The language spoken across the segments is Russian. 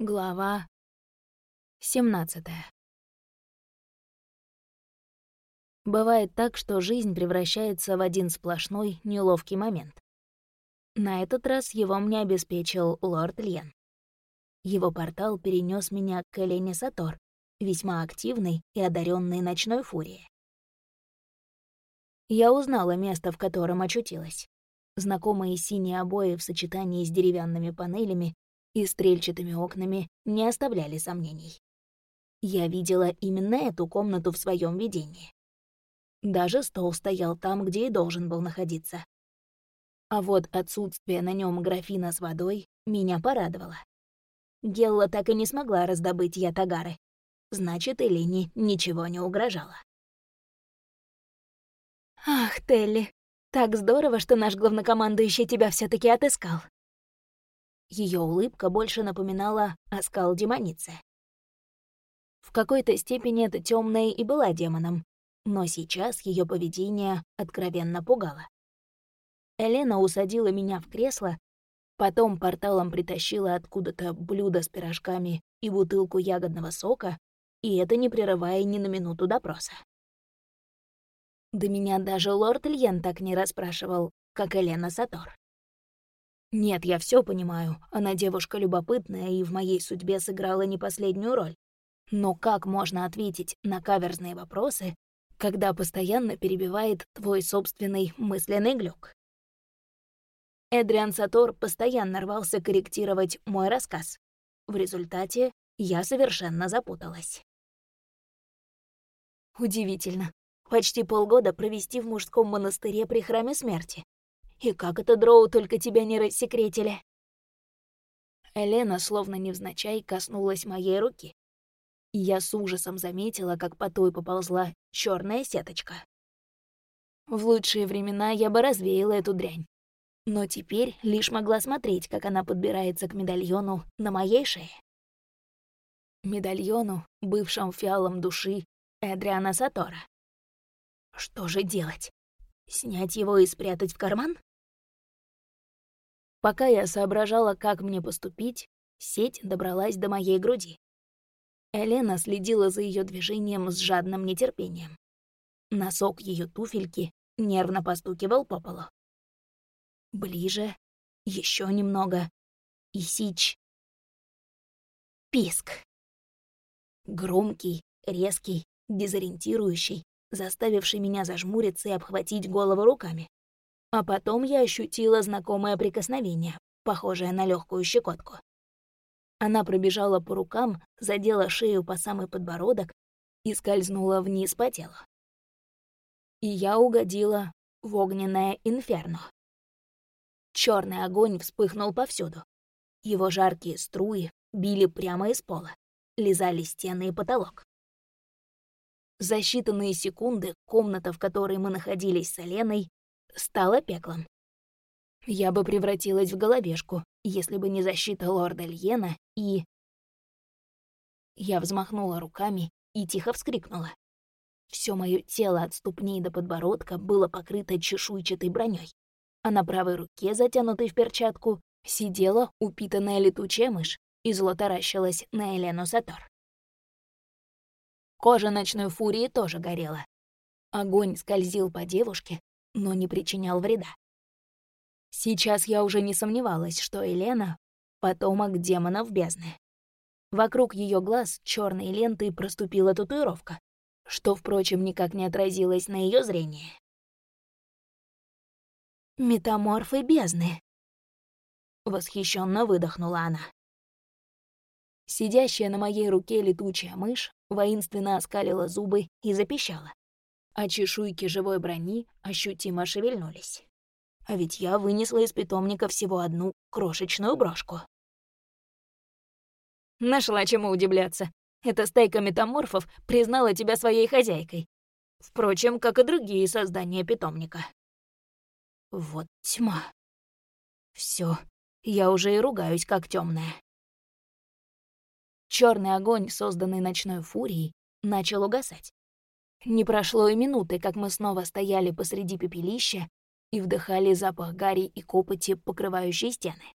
Глава 17 Бывает так, что жизнь превращается в один сплошной неловкий момент. На этот раз его мне обеспечил лорд Льен. Его портал перенес меня к Элене Сатор, весьма активной и одаренной ночной фурией. Я узнала место, в котором очутилась. Знакомые синие обои в сочетании с деревянными панелями и стрельчатыми окнами не оставляли сомнений. Я видела именно эту комнату в своем видении. Даже стол стоял там, где и должен был находиться. А вот отсутствие на нем графина с водой меня порадовало. Гелла так и не смогла раздобыть ятагары. Значит, Элине ничего не угрожало. «Ах, Телли, так здорово, что наш главнокомандующий тебя все таки отыскал», ее улыбка больше напоминала оскал демоницы. В какой-то степени эта темная и была демоном, но сейчас ее поведение откровенно пугало. Елена усадила меня в кресло, потом порталом притащила откуда-то блюдо с пирожками и бутылку ягодного сока, и это не прерывая ни на минуту допроса. Да меня даже лорд Ильен так не расспрашивал, как Елена Сатор. Нет, я все понимаю, она девушка любопытная и в моей судьбе сыграла не последнюю роль. Но как можно ответить на каверзные вопросы, когда постоянно перебивает твой собственный мысленный глюк? Эдриан Сатор постоянно рвался корректировать мой рассказ. В результате я совершенно запуталась. Удивительно. Почти полгода провести в мужском монастыре при Храме Смерти. И как это, Дроу, только тебя не рассекретили?» Элена, словно невзначай, коснулась моей руки. И я с ужасом заметила, как по той поползла черная сеточка. В лучшие времена я бы развеяла эту дрянь. Но теперь лишь могла смотреть, как она подбирается к медальону на моей шее. Медальону, бывшем фиалом души Эдриана Сатора. Что же делать? Снять его и спрятать в карман? Пока я соображала, как мне поступить, сеть добралась до моей груди. Элена следила за ее движением с жадным нетерпением. Носок ее туфельки нервно постукивал по полу. Ближе, еще немного, и сич. Писк. Громкий, резкий, дезориентирующий, заставивший меня зажмуриться и обхватить голову руками. А потом я ощутила знакомое прикосновение, похожее на легкую щекотку. Она пробежала по рукам, задела шею по самый подбородок и скользнула вниз по телу. И я угодила в огненное инферно. Черный огонь вспыхнул повсюду. Его жаркие струи били прямо из пола, лизали стены и потолок. За считанные секунды комната, в которой мы находились с Оленой, стало пеклом. Я бы превратилась в головешку, если бы не защита лорда Льена и... Я взмахнула руками и тихо вскрикнула. Все мое тело от ступней до подбородка было покрыто чешуйчатой броней, а на правой руке, затянутой в перчатку, сидела упитанная летучая мышь и зло таращилась на Элену Сатор. Кожа ночной фурии тоже горела. Огонь скользил по девушке, но не причинял вреда. Сейчас я уже не сомневалась, что Елена — потомок демонов бездны. Вокруг ее глаз черной лентой проступила татуировка, что, впрочем, никак не отразилось на ее зрении. «Метаморфы бездны!» Восхищенно выдохнула она. Сидящая на моей руке летучая мышь воинственно оскалила зубы и запищала а чешуйки живой брони ощутимо шевельнулись. А ведь я вынесла из питомника всего одну крошечную брошку. Нашла чему удивляться. Эта стайка метаморфов признала тебя своей хозяйкой. Впрочем, как и другие создания питомника. Вот тьма. Все, я уже и ругаюсь, как темная. Черный огонь, созданный ночной фурией, начал угасать. Не прошло и минуты, как мы снова стояли посреди пепелища и вдыхали запах гари и копоти, покрывающей стены.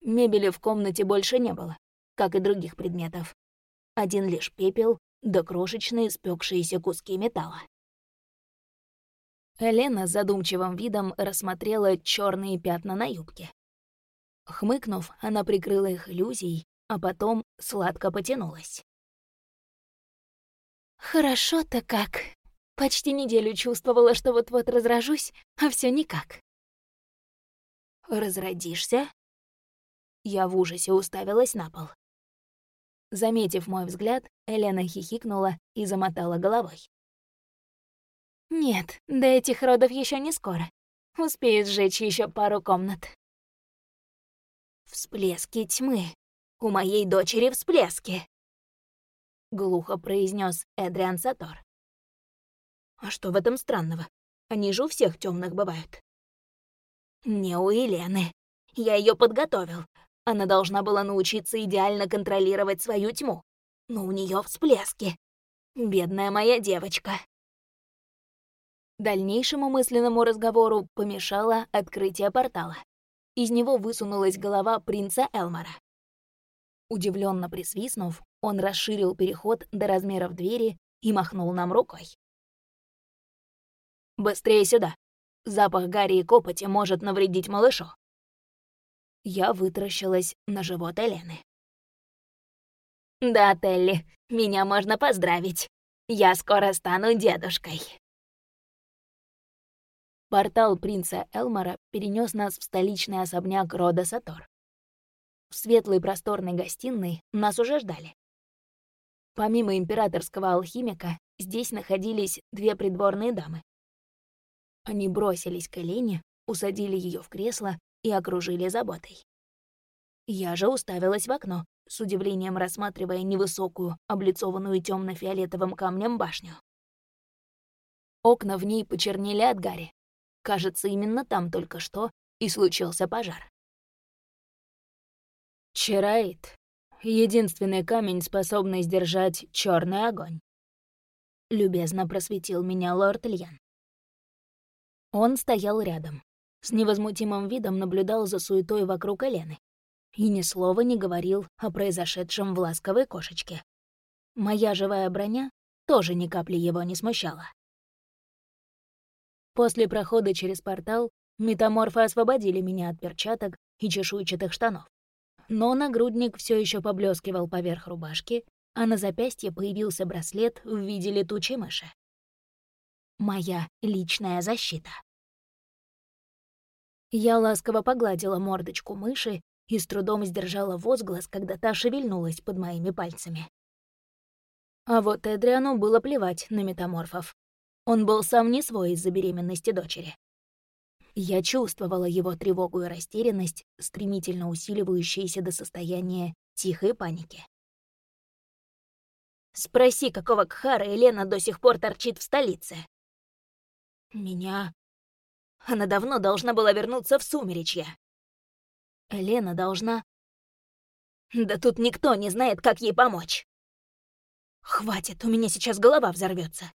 Мебели в комнате больше не было, как и других предметов. Один лишь пепел да крошечные спекшиеся куски металла. Елена с задумчивым видом рассмотрела черные пятна на юбке. Хмыкнув, она прикрыла их иллюзией, а потом сладко потянулась. «Хорошо-то как. Почти неделю чувствовала, что вот-вот разражусь, а все никак». «Разродишься?» Я в ужасе уставилась на пол. Заметив мой взгляд, Елена хихикнула и замотала головой. Нет, до этих родов еще не скоро. Успею сжечь еще пару комнат. Всплески тьмы. У моей дочери всплески. Глухо произнес Эдриан Сатор. А что в этом странного? Они же у всех темных бывают. Не у Елены. Я ее подготовил. Она должна была научиться идеально контролировать свою тьму. Но у нее всплески. Бедная моя девочка. Дальнейшему мысленному разговору помешало открытие портала. Из него высунулась голова принца Элмора. Удивленно присвистнув, он расширил переход до размеров двери и махнул нам рукой. «Быстрее сюда! Запах гари и копоти может навредить малышу!» Я вытаращилась на живот Элены. «Да, Телли, меня можно поздравить. Я скоро стану дедушкой!» Портал принца Элмора перенес нас в столичный особняк рода Сатор. В светлой просторной гостиной нас уже ждали. Помимо императорского алхимика, здесь находились две придворные дамы. Они бросились к Элене, усадили ее в кресло и окружили заботой. Я же уставилась в окно, с удивлением рассматривая невысокую, облицованную темно фиолетовым камнем башню. Окна в ней почернели от гари, Кажется, именно там только что и случился пожар. Чараит — единственный камень, способный сдержать черный огонь. Любезно просветил меня лорд Ильян. Он стоял рядом, с невозмутимым видом наблюдал за суетой вокруг Елены и ни слова не говорил о произошедшем в ласковой кошечке. Моя живая броня тоже ни капли его не смущала. После прохода через портал метаморфы освободили меня от перчаток и чешуйчатых штанов. Но нагрудник все еще поблескивал поверх рубашки, а на запястье появился браслет в виде летучей мыши. Моя личная защита. Я ласково погладила мордочку мыши и с трудом сдержала возглас, когда та шевельнулась под моими пальцами. А вот Эдриану было плевать на метаморфов. Он был сам не свой из-за беременности дочери. Я чувствовала его тревогу и растерянность, стремительно усиливающиеся до состояния тихой паники. «Спроси, какого Кхара Елена до сих пор торчит в столице?» «Меня...» Она давно должна была вернуться в Сумеречье. Елена должна... Да тут никто не знает, как ей помочь. Хватит, у меня сейчас голова взорвется.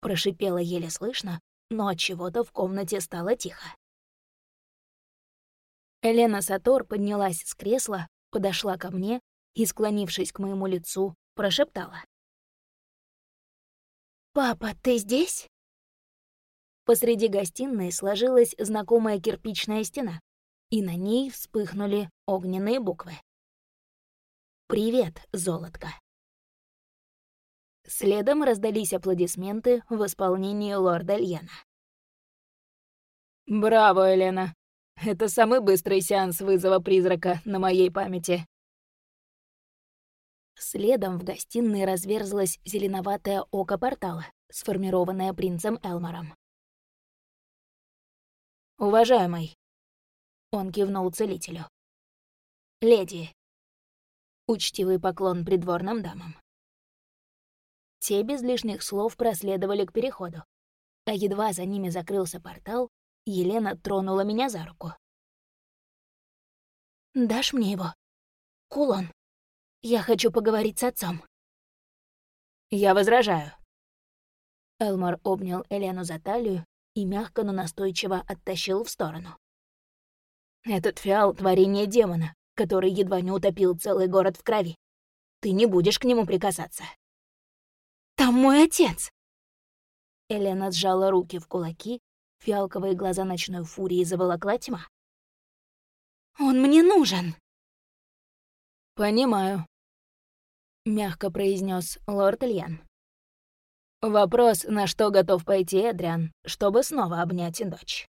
Прошипела еле слышно, но от чего-то в комнате стало тихо. Елена Сатор поднялась с кресла, подошла ко мне и, склонившись к моему лицу, прошептала. «Папа, ты здесь?» Посреди гостиной сложилась знакомая кирпичная стена, и на ней вспыхнули огненные буквы. «Привет, золотко». Следом раздались аплодисменты в исполнении лорда Льена. «Браво, Елена! Это самый быстрый сеанс вызова призрака на моей памяти». Следом в гостиной разверзлось зеленоватое око портала, сформированное принцем Элмором. «Уважаемый», — он кивнул целителю. «Леди». Учтивый поклон придворным дамам. Те без лишних слов проследовали к переходу. А едва за ними закрылся портал, Елена тронула меня за руку. «Дашь мне его? Кулон. Я хочу поговорить с отцом». «Я возражаю». Элмор обнял Елену за талию и мягко, но настойчиво оттащил в сторону. «Этот фиал — творение демона. который едва не утопил целый город в крови. Ты не будешь к нему прикасаться. «Там мой отец!» Елена сжала руки в кулаки, фиалковые глаза ночной фурии заволокла тьма. «Он мне нужен!» «Понимаю», — мягко произнес лорд Ильян. «Вопрос, на что готов пойти Эдриан, чтобы снова обнять дочь?»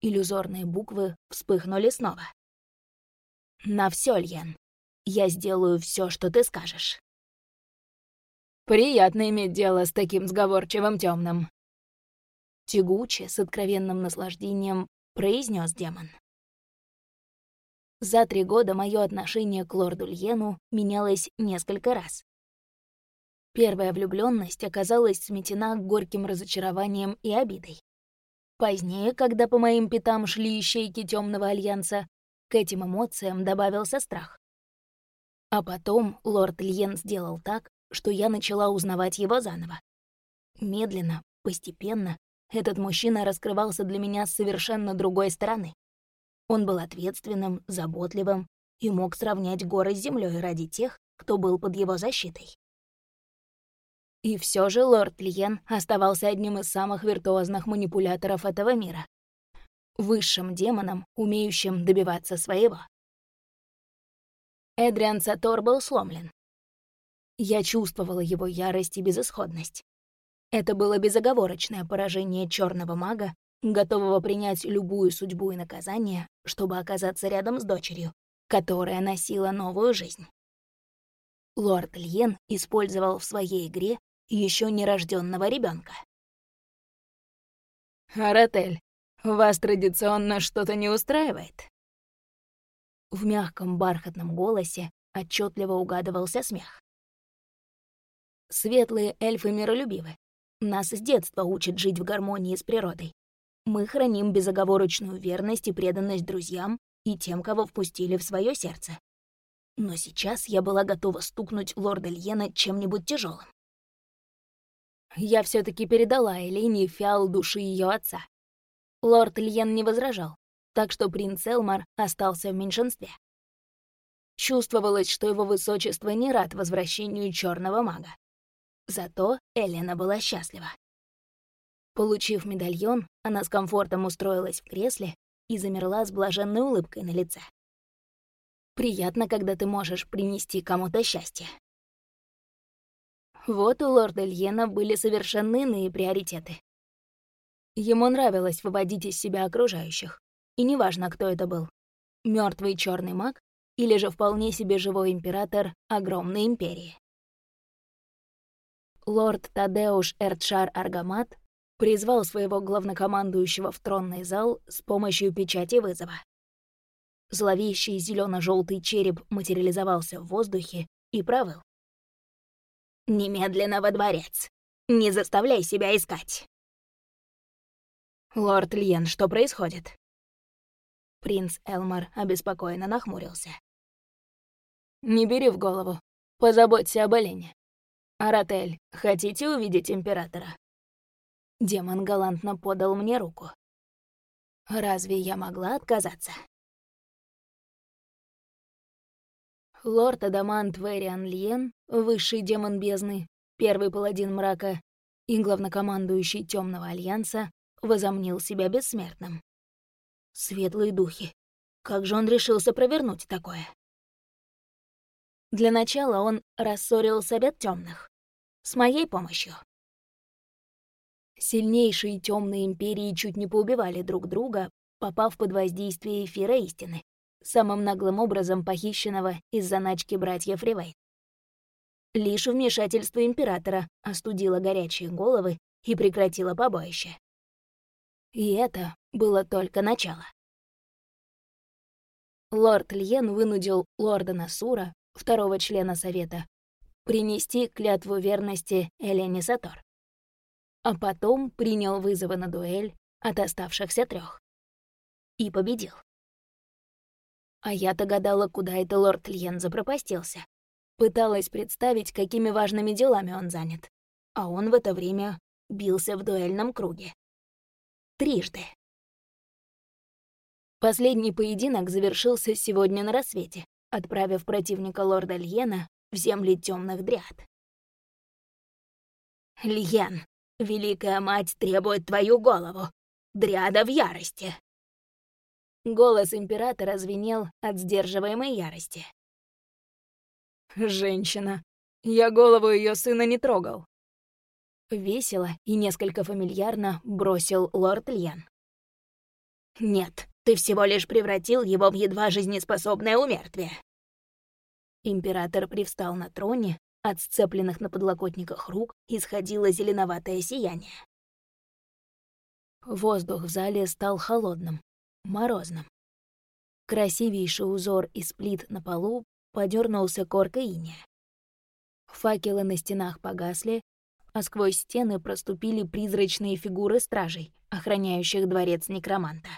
Иллюзорные буквы вспыхнули снова. «На все, Льен. Я сделаю все, что ты скажешь». «Приятно иметь дело с таким сговорчивым темным. Тягуче, с откровенным наслаждением, произнес демон. За три года мое отношение к лорду Льену менялось несколько раз. Первая влюбленность оказалась сметена горьким разочарованием и обидой. Позднее, когда по моим пятам шли ищейки Темного Альянса, к этим эмоциям добавился страх. А потом лорд Льен сделал так, что я начала узнавать его заново. Медленно, постепенно, этот мужчина раскрывался для меня с совершенно другой стороны. Он был ответственным, заботливым и мог сравнять горы с землей ради тех, кто был под его защитой. И все же лорд Лиен оставался одним из самых виртуозных манипуляторов этого мира. Высшим демоном, умеющим добиваться своего. Эдриан Сатор был сломлен. Я чувствовала его ярость и безысходность. Это было безоговорочное поражение черного мага, готового принять любую судьбу и наказание, чтобы оказаться рядом с дочерью, которая носила новую жизнь. Лорд Льен использовал в своей игре еще нерожденного ребенка. «Аратель, вас традиционно что-то не устраивает?» В мягком бархатном голосе отчетливо угадывался смех. Светлые эльфы миролюбивы. Нас с детства учат жить в гармонии с природой. Мы храним безоговорочную верность и преданность друзьям и тем, кого впустили в свое сердце. Но сейчас я была готова стукнуть лорда Льена чем-нибудь тяжелым. Я все таки передала Элине фиал души ее отца. Лорд Льен не возражал, так что принц Элмар остался в меньшинстве. Чувствовалось, что его высочество не рад возвращению черного мага. Зато Элена была счастлива. Получив медальон, она с комфортом устроилась в кресле и замерла с блаженной улыбкой на лице. Приятно, когда ты можешь принести кому-то счастье. Вот у лорда Льена были совершенно иные приоритеты. Ему нравилось выводить из себя окружающих, и неважно, кто это был — мертвый черный маг или же вполне себе живой император огромной империи. Лорд Тадеуш Эртшар Аргамат призвал своего главнокомандующего в тронный зал с помощью печати вызова. Зловещий зелено желтый череп материализовался в воздухе и провыл. «Немедленно во дворец! Не заставляй себя искать!» «Лорд Льен, что происходит?» Принц Элмар обеспокоенно нахмурился. «Не бери в голову. Позаботься об Олене. Аратель, хотите увидеть императора?» Демон галантно подал мне руку. Разве я могла отказаться? Лорд Адамант Вэриан Льен, высший демон бездны, первый паладин мрака и главнокомандующий Темного Альянса, возомнил себя бессмертным. Светлые духи. Как же он решился провернуть такое? Для начала он рассорил совет темных. С моей помощью. Сильнейшие темные империи чуть не поубивали друг друга, попав под воздействие эфира истины, самым наглым образом похищенного из заначки братьев Ривей. Лишь вмешательство императора остудило горячие головы и прекратило побоище. И это было только начало. Лорд Льен вынудил лорда Насура, второго члена Совета, принести клятву верности Элене Сатор. А потом принял вызовы на дуэль от оставшихся трех И победил. А я-то гадала, куда это лорд Льен запропастился. Пыталась представить, какими важными делами он занят. А он в это время бился в дуэльном круге. Трижды. Последний поединок завершился сегодня на рассвете, отправив противника лорда Льена в земли темных дриад. «Льен, Великая Мать требует твою голову! Дриада в ярости!» Голос императора звенел от сдерживаемой ярости. «Женщина, я голову ее сына не трогал». Весело и несколько фамильярно бросил лорд Льен. «Нет, ты всего лишь превратил его в едва жизнеспособное умертвие». Император привстал на троне, от сцепленных на подлокотниках рук исходило зеленоватое сияние. Воздух в зале стал холодным, морозным. Красивейший узор из плит на полу подернулся коркой иния. Факелы на стенах погасли, а сквозь стены проступили призрачные фигуры стражей, охраняющих дворец некроманта.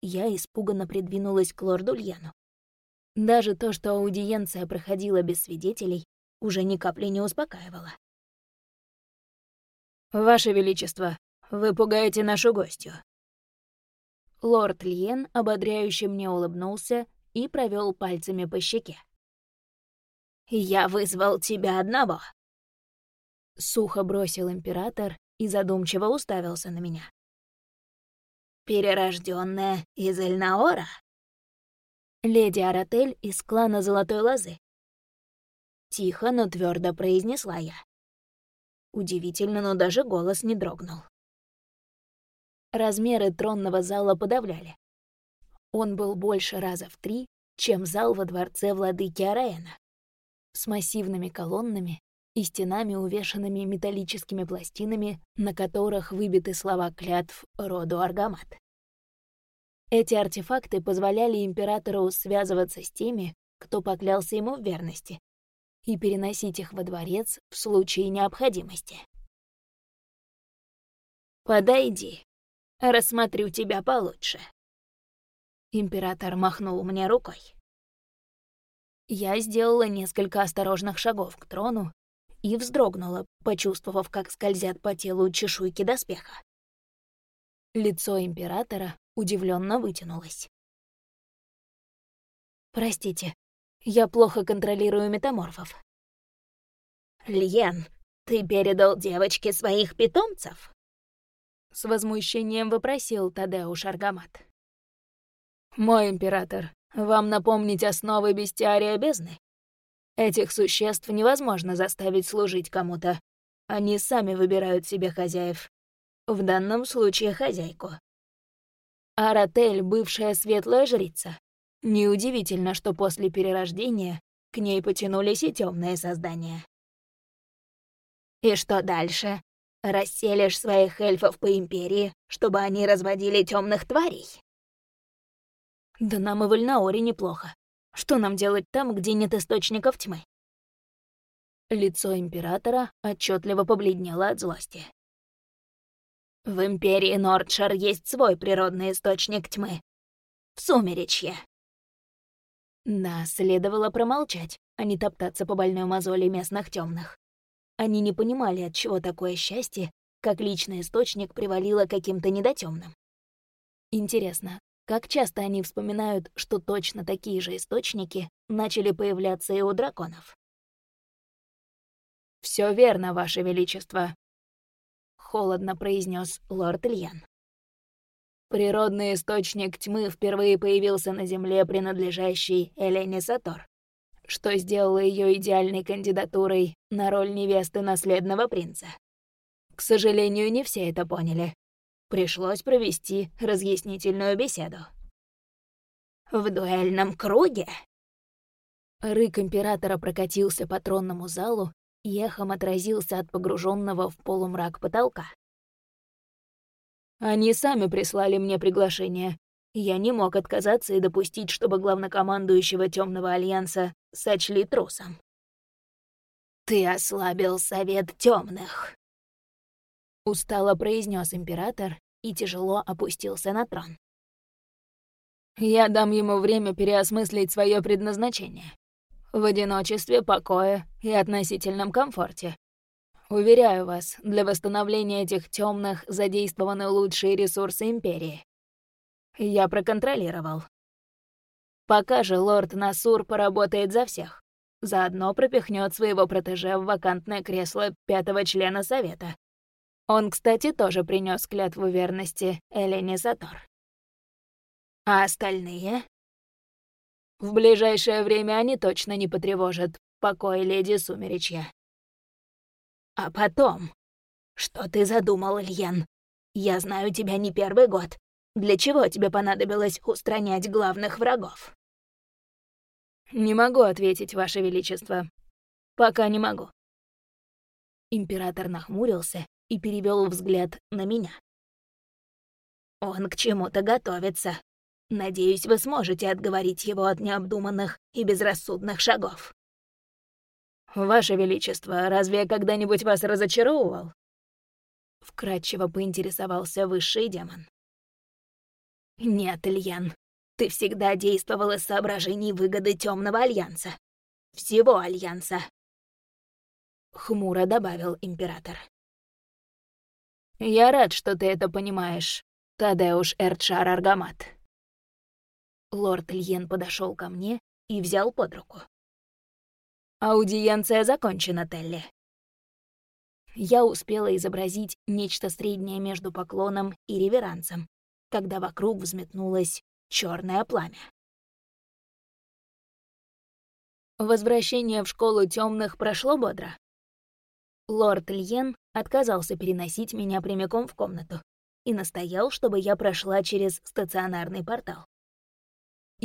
Я испуганно придвинулась к лорду Льяну. Даже то, что аудиенция проходила без свидетелей, уже ни капли не успокаивало. «Ваше Величество, вы пугаете нашу гостью». Лорд Льен ободряюще мне улыбнулся и провел пальцами по щеке. «Я вызвал тебя одного!» Сухо бросил император и задумчиво уставился на меня. «Перерожденная из Эльнаора?» Леди Аратель из клана Золотой Лозы. Тихо, но твердо произнесла я. Удивительно, но даже голос не дрогнул. Размеры тронного зала подавляли. Он был больше раза в три, чем зал во дворце владыки Араэна. С массивными колоннами и стенами, увешанными металлическими пластинами, на которых выбиты слова клятв роду Аргамат. Эти артефакты позволяли императору связываться с теми, кто поклялся ему в верности, и переносить их во дворец в случае необходимости. «Подойди, рассмотрю тебя получше». Император махнул мне рукой. Я сделала несколько осторожных шагов к трону и вздрогнула, почувствовав, как скользят по телу чешуйки доспеха. Лицо императора удивленно вытянулось. «Простите, я плохо контролирую метаморфов. «Льен, ты передал девочке своих питомцев?» С возмущением вопросил Тадеуш Аргамат. «Мой император, вам напомнить основы бестиария бездны? Этих существ невозможно заставить служить кому-то. Они сами выбирают себе хозяев. В данном случае хозяйку. Аратель — бывшая светлая жрица. Неудивительно, что после перерождения к ней потянулись и темные создания. «И что дальше? Расселишь своих эльфов по Империи, чтобы они разводили темных тварей?» «Да нам и в Эльнаоре неплохо. Что нам делать там, где нет источников тьмы?» Лицо Императора отчетливо побледнело от злости. «В Империи Нордшар есть свой природный источник тьмы. В Сумеречье. Да, следовало промолчать, а не топтаться по больной мозоли местных темных. Они не понимали, от чего такое счастье, как личный источник привалило каким-то недотемным. Интересно, как часто они вспоминают, что точно такие же источники начали появляться и у драконов? Все верно, Ваше Величество», — холодно произнес лорд Ильян. Природный источник тьмы впервые появился на Земле, принадлежащей Элене Сатор, что сделало ее идеальной кандидатурой на роль невесты наследного принца. К сожалению, не все это поняли. Пришлось провести разъяснительную беседу. «В дуэльном круге?» Рык императора прокатился по тронному залу и отразился от погруженного в полумрак потолка. Они сами прислали мне приглашение. Я не мог отказаться и допустить, чтобы главнокомандующего Темного Альянса сочли трусом. «Ты ослабил совет темных, устало произнес император и тяжело опустился на трон. «Я дам ему время переосмыслить свое предназначение. В одиночестве, покое и относительном комфорте. Уверяю вас, для восстановления этих темных задействованы лучшие ресурсы Империи. Я проконтролировал. Пока же лорд Насур поработает за всех. Заодно пропихнет своего протеже в вакантное кресло пятого члена совета. Он, кстати, тоже принес клятву верности Элене Сатор. А остальные? В ближайшее время они точно не потревожат покой леди Сумеречья. А потом? Что ты задумал, Ильян? Я знаю тебя не первый год. Для чего тебе понадобилось устранять главных врагов? Не могу ответить, Ваше Величество. Пока не могу. Император нахмурился и перевел взгляд на меня. Он к чему-то готовится. Надеюсь, вы сможете отговорить его от необдуманных и безрассудных шагов. Ваше Величество, разве я когда-нибудь вас разочаровывал? Вкратчиво поинтересовался высший демон. «Нет, Ильян, ты всегда действовал из соображений выгоды Темного Альянса. Всего Альянса», — хмуро добавил император. «Я рад, что ты это понимаешь, Тадеуш Эрчар Аргамат». Лорд Ильен подошел ко мне и взял под руку. «Аудиенция закончена, Телли». Я успела изобразить нечто среднее между поклоном и реверансом, когда вокруг взметнулось черное пламя. Возвращение в школу темных прошло бодро. Лорд Льен отказался переносить меня прямиком в комнату и настоял, чтобы я прошла через стационарный портал.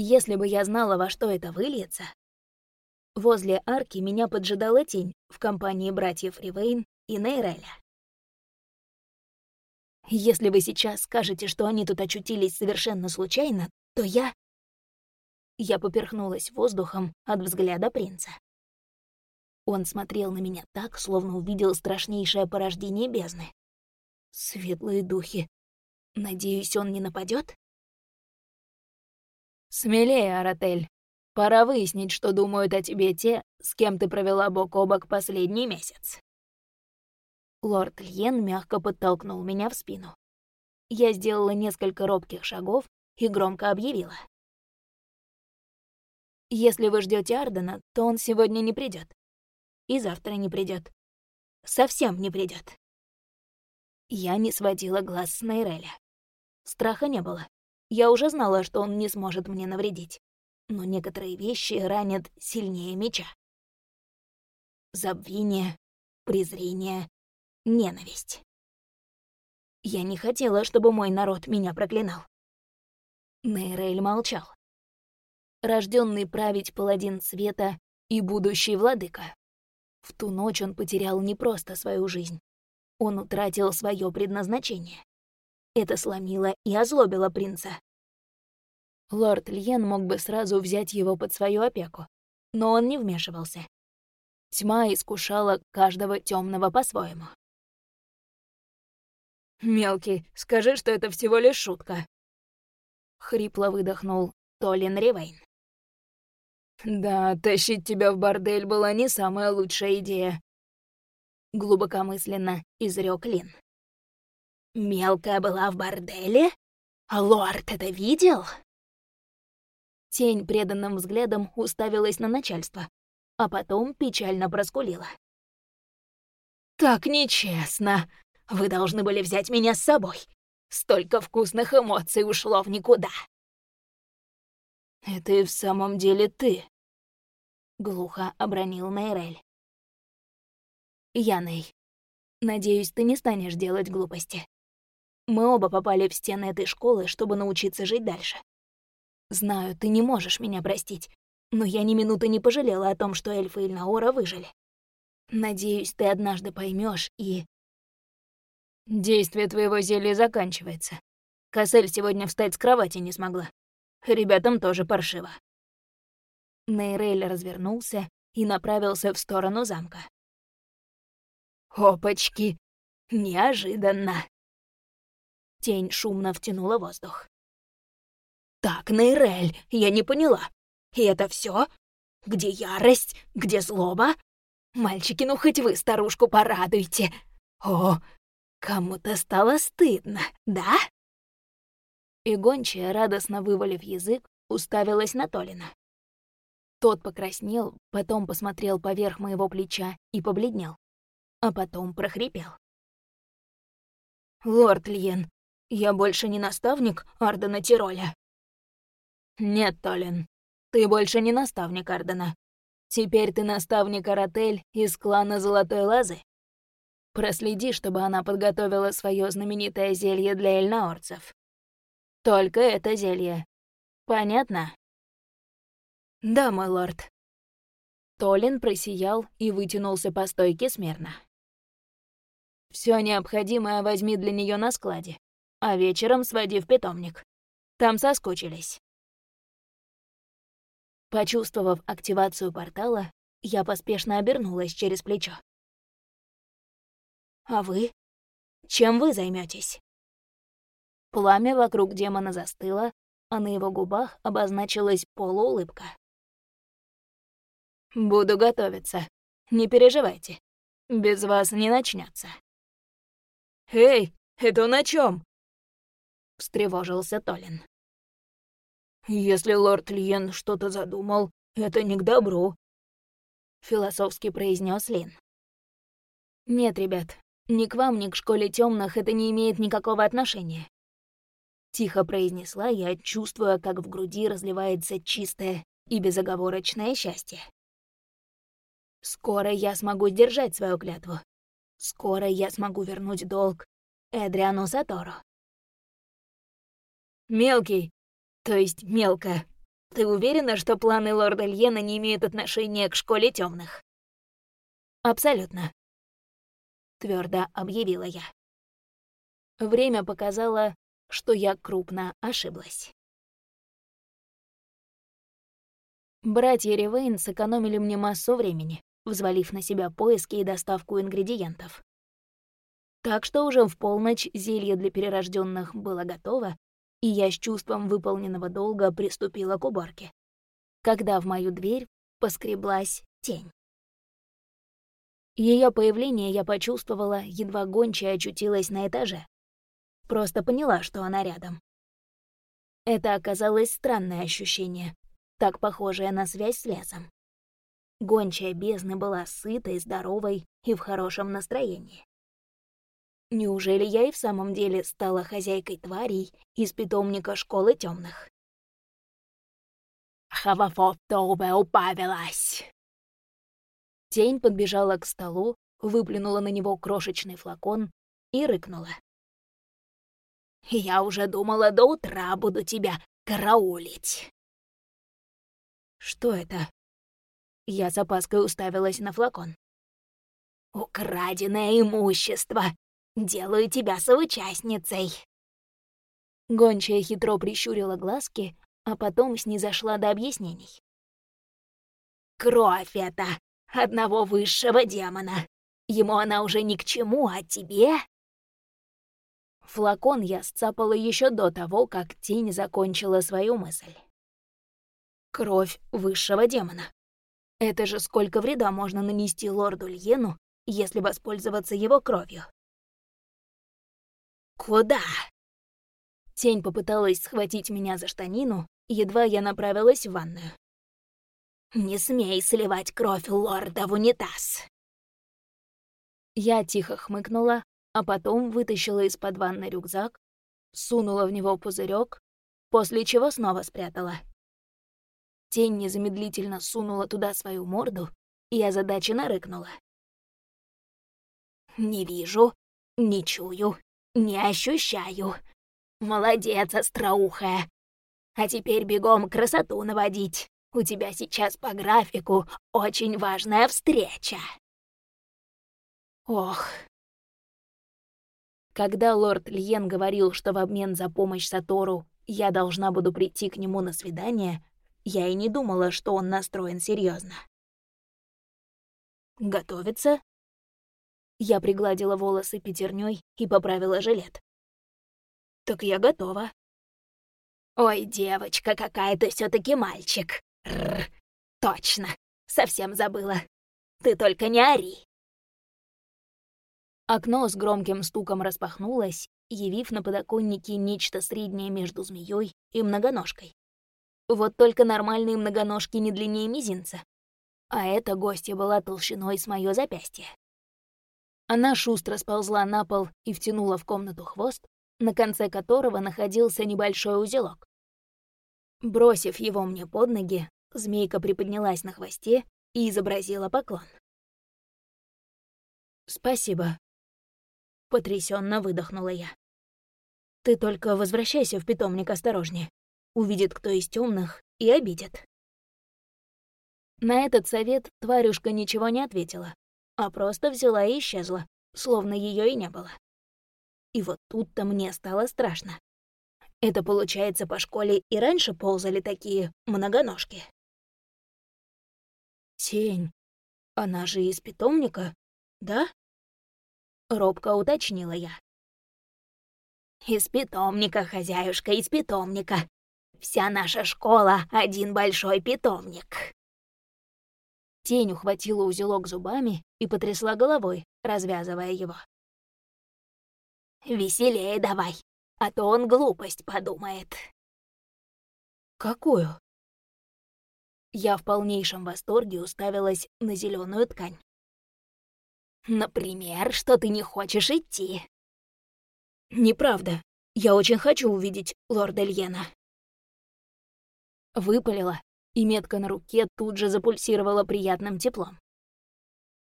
Если бы я знала, во что это выльется... Возле арки меня поджидала тень в компании братьев Ривейн и Нейреля. Если вы сейчас скажете, что они тут очутились совершенно случайно, то я... Я поперхнулась воздухом от взгляда принца. Он смотрел на меня так, словно увидел страшнейшее порождение бездны. Светлые духи. Надеюсь, он не нападет? Смелее, Аратель. Пора выяснить, что думают о тебе те, с кем ты провела бок о бок последний месяц. Лорд Льен мягко подтолкнул меня в спину. Я сделала несколько робких шагов и громко объявила. «Если вы ждете Ардена, то он сегодня не придет. И завтра не придет. Совсем не придет. Я не сводила глаз с Нейреля. Страха не было. Я уже знала, что он не сможет мне навредить. Но некоторые вещи ранят сильнее меча. Забвение, презрение, ненависть. Я не хотела, чтобы мой народ меня проклинал. Нейрель молчал. Рожденный править паладин света и будущий владыка. В ту ночь он потерял не просто свою жизнь. Он утратил свое предназначение. Это сломило и озлобило принца. Лорд Льен мог бы сразу взять его под свою опеку, но он не вмешивался. Тьма искушала каждого темного по-своему. «Мелкий, скажи, что это всего лишь шутка!» Хрипло выдохнул Толин Ривейн. «Да, тащить тебя в бордель была не самая лучшая идея», — глубокомысленно изрёк Лин. «Мелкая была в борделе? А лорд это видел?» Тень преданным взглядом уставилась на начальство, а потом печально проскулила. «Так нечестно. Вы должны были взять меня с собой. Столько вкусных эмоций ушло в никуда. «Это и в самом деле ты», — глухо обронил Нейрель. «Яней, надеюсь, ты не станешь делать глупости. Мы оба попали в стены этой школы, чтобы научиться жить дальше. Знаю, ты не можешь меня простить, но я ни минуты не пожалела о том, что эльфы Ильнаора выжили. Надеюсь, ты однажды поймешь и Действие твоего зелья заканчивается. Кассель сегодня встать с кровати не смогла. Ребятам тоже паршиво. Нейрель развернулся и направился в сторону замка. «Опачки! Неожиданно!» Тень шумно втянула воздух. «Так, Нейрель, я не поняла. И это все? Где ярость? Где злоба? Мальчики, ну хоть вы старушку порадуйте. О, Кому-то стало стыдно, да? и гончая, радостно вывалив язык, уставилась на Толина. Тот покраснел, потом посмотрел поверх моего плеча и побледнел, а потом прохрипел. «Лорд Льен, я больше не наставник Ардена Тироля». «Нет, Толин, ты больше не наставник Ардена. Теперь ты наставник Аратель из клана Золотой Лазы. Проследи, чтобы она подготовила свое знаменитое зелье для эльнаорцев. Только это зелье. Понятно?» «Да, мой лорд». Толин просиял и вытянулся по стойке смирно. Все необходимое возьми для нее на складе, а вечером своди в питомник. Там соскучились». Почувствовав активацию портала, я поспешно обернулась через плечо. «А вы? Чем вы займетесь? Пламя вокруг демона застыло, а на его губах обозначилась полуулыбка. «Буду готовиться. Не переживайте. Без вас не начнется. «Эй, это на чем? Встревожился Толин. «Если лорд Лиен что-то задумал, это не к добру», — философски произнес Лин. «Нет, ребят, ни к вам, ни к школе темных это не имеет никакого отношения. Тихо произнесла я, чувствуя, как в груди разливается чистое и безоговорочное счастье. Скоро я смогу сдержать свою клятву. Скоро я смогу вернуть долг Эдриану Сатору. Мелкий, то есть мелко, ты уверена, что планы лорда Льена не имеют отношения к школе темных? Абсолютно. Твердо объявила я. Время показало, что я крупно ошиблась. Братья Ривейн сэкономили мне массу времени, взвалив на себя поиски и доставку ингредиентов. Так что уже в полночь зелье для перерожденных было готово, и я с чувством выполненного долга приступила к уборке. Когда в мою дверь поскреблась тень. Ее появление я почувствовала, едва гончая очутилась на этаже, Просто поняла, что она рядом. Это оказалось странное ощущение, так похожее на связь с лесом. Гончая бездны была сытой, здоровой и в хорошем настроении. Неужели я и в самом деле стала хозяйкой тварей из питомника школы темных? Хавафов-то упавилась. Тень подбежала к столу, выплюнула на него крошечный флакон и рыкнула. Я уже думала, до утра буду тебя караулить. Что это? Я с опаской уставилась на флакон. Украденное имущество. Делаю тебя соучастницей. Гончая хитро прищурила глазки, а потом снизошла до объяснений. Кровь это одного высшего демона. Ему она уже ни к чему, а тебе Флакон я сцапала еще до того, как тень закончила свою мысль. Кровь высшего демона. Это же сколько вреда можно нанести лорду Льену, если воспользоваться его кровью. «Куда?» Тень попыталась схватить меня за штанину, едва я направилась в ванную. «Не смей сливать кровь лорда в унитаз!» Я тихо хмыкнула, а потом вытащила из-под ванны рюкзак, сунула в него пузырек, после чего снова спрятала. Тень незамедлительно сунула туда свою морду и озадаченно рыкнула. «Не вижу, не чую, не ощущаю. Молодец, остроухая. А теперь бегом красоту наводить. У тебя сейчас по графику очень важная встреча». Ох, когда лорд Льен говорил, что в обмен за помощь Сатору я должна буду прийти к нему на свидание, я и не думала, что он настроен серьезно. «Готовится?» Я пригладила волосы пятерней и поправила жилет. «Так я готова». «Ой, девочка, какая ты все таки мальчик!» Рр, «Точно, совсем забыла. Ты только не ори!» Окно с громким стуком распахнулось, явив на подоконнике нечто среднее между змеей и многоножкой. Вот только нормальные многоножки не длиннее мизинца. А эта гостья была толщиной с моё запястье. Она шустро сползла на пол и втянула в комнату хвост, на конце которого находился небольшой узелок. Бросив его мне под ноги, змейка приподнялась на хвосте и изобразила поклон. «Спасибо», — потрясенно выдохнула я. «Ты только возвращайся в питомник осторожнее. Увидит кто из темных и обидит». На этот совет тварюшка ничего не ответила, а просто взяла и исчезла, словно ее и не было. И вот тут-то мне стало страшно. Это, получается, по школе и раньше ползали такие многоножки. Тень, она же из питомника, да? Робко уточнила я. Из питомника, хозяюшка, из питомника. Вся наша школа — один большой питомник. Тень ухватила узелок зубами и потрясла головой, развязывая его. «Веселее давай, а то он глупость подумает». «Какую?» Я в полнейшем восторге уставилась на зеленую ткань. «Например, что ты не хочешь идти?» «Неправда. Я очень хочу увидеть лорда Льена». Выпалила, и метка на руке тут же запульсировала приятным теплом.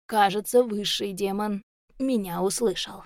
Кажется, высший демон меня услышал.